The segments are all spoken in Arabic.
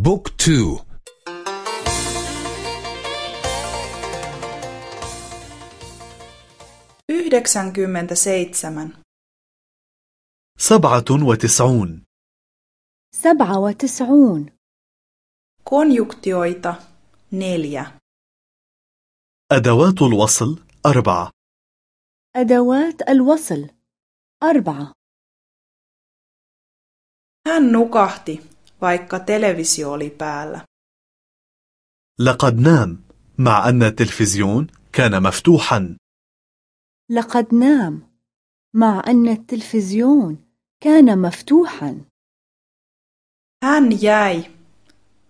بوك تو. yhdeksänkymmentäseitsemän سبعة وتسعون. سبعة وتسعون. konjunktioita neljä أدوات الوصل أربعة. أدوات الوصل أربعة. Hän nukahti, vaikka televisio oli päällä. لقد نام مع أن التلفزيون كان مفتوحا لقد نام مع أن التلفزيون كان مفتوحا Hän jäi,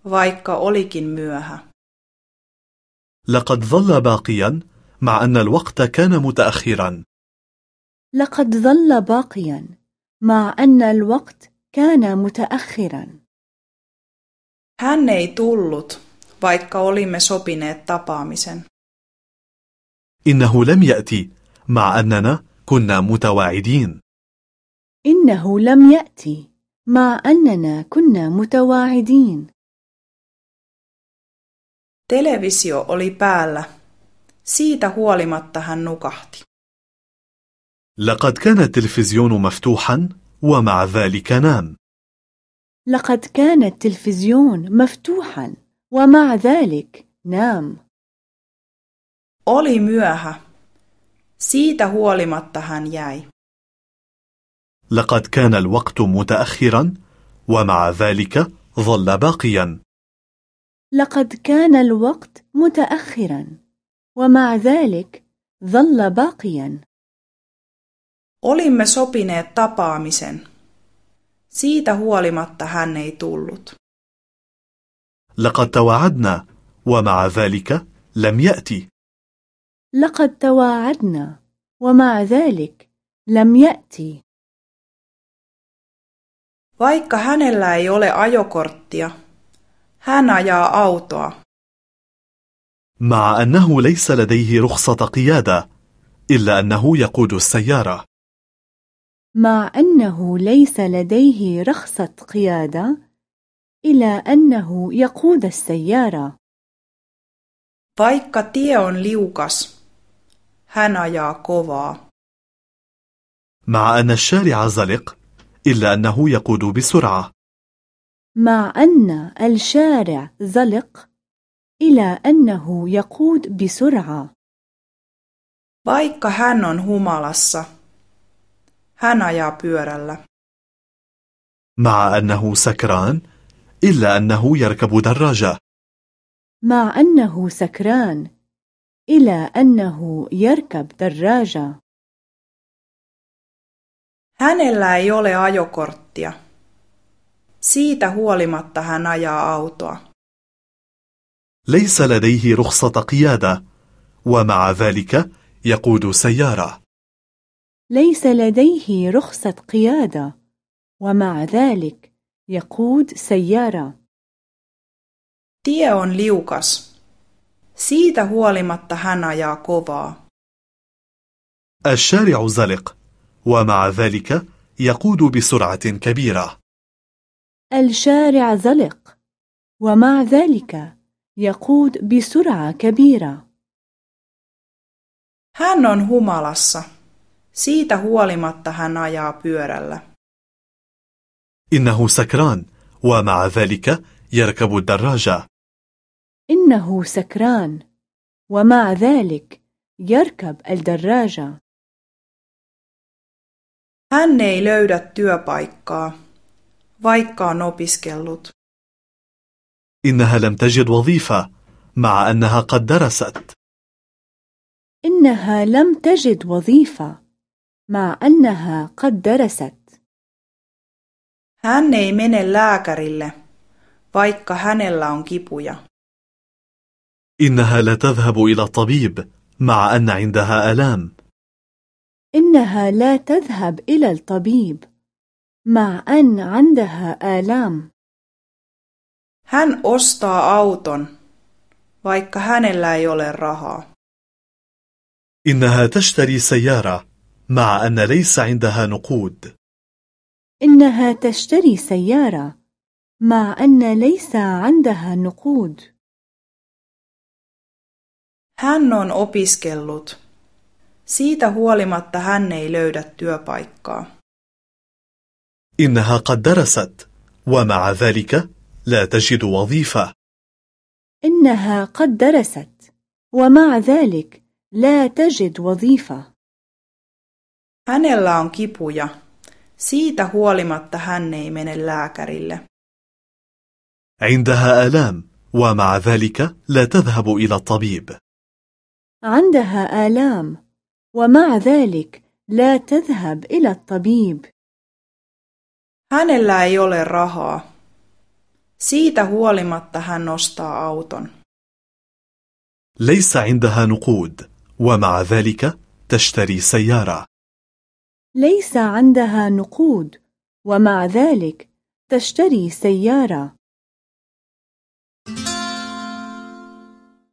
vaikka olikin myöhä. لقد ظل باقيا مع أن الوقت كان متأخرا لقد ظل باقيا مع أن الوقت كان متأخرا Hän ei tullut, vaikka olimme sopineet tapaamisen. إنه لم يأتي مع أننا كنا متواعدين إنه لم يأتي مع أننا كنا متواعدين Televisio oli päällä. Siitä huolimatta hän nukahti. لقد كان التلفزيون مفتوحا ومع ذلك نام لقد كان التلفزيون مفتوحا ومع ذلك نام Oli myöhä. Siitä huolimatta hän jäi. لقد كان الوقت متأخرا ومع ذلك ظل باقيا لقد كان الوقت متأخرا ومع ذلك ظل باقيا Olimme sopineet tapaamisen. Siitä huolimatta hän ei tullut. لقد تواعدنا ومع ذلك لم يأتي لقد تواعدنا ومع ذلك لم يأتي Vaikka hänellä ei ole ajokorttia, hän ajaa autoa. مع أنه ليس لديه رخصة قيادة إلا أنه يقود السيارة مع أنه ليس لديه رخصة قيادة إلى أنه يقود السيارة. Vaikka tie on liukas, hän ajaa kovaa. مع أن الشارع زلق إلا أنه يقود بسرعة. مع أن الشارع زلق إلى أنه يقود بسرعة. Vaikka hän on humalassa, hän ajaa pyörällä. مع أنه سكران إلا أنه يركب دراجة مع أنه سكران إلى أنه يركب دراجة Hänellä ei ole ajokorttia. Siitä huolimatta hän ajaa autoa. ليس لديه رخصة قيادة ومع ذلك يقود سيارة ليس لديه رخصة قيادة ومع ذلك يقود سيارة Tie on liukas. Siitä huolimatta hän ajaa kovaa. الشارع زلق ومع ذلك يقود بسرعة كبيرة الشارع زلق ومع ذلك يقود بسرعة كبيرة Hän on humalassa. Siitä huolimatta hän ajaa pyörällä. إنه سكران ومع ذلك يركب الدراجة إنه سكران ومع ذلك يركب الدراجة Hän ei löydä työpaikkaa, vaikka on opiskellut. إنها لم تجد وظيفة مع أنها قد درست إنها لم تجد وظيفة مع أنها قد درست Hän ei mene lääkärille, vaikka hänellä on kipuja. إنها لا تذهب إلى الطبيب مع أن عندها آلام إنها لا تذهب إلى الطبيب مع أن عندها آلام Hän ostaa auton, vaikka hänellä ei ole rahaa. إنها تشتري سيارة مع أن ليس عندها نقود إنها تشتري سيارة مع أن ليس عندها نقود Hän on opiskellut. Siitä huolimatta hän ei löydä työpaikkaa. إنها قد درست ومع ذلك لا تجد وظيفة إنها قد درست ومع ذلك لا تجد وظيفة Hänellä on kipuja. Siitä huolimatta hän ei mene lääkärille. عندها آلام ومع ذلك لا تذهب إلى الطبيب عندها آلام ومع ذلك لا تذهب إلى الطبيب Hänellä ei ole rahaa. Siitä huolimatta hän ostaa auton. ليس عندها نقود ومع ذلك تشتري سيارة ليس عندها نقود ومع ذلك تشتري سيارة.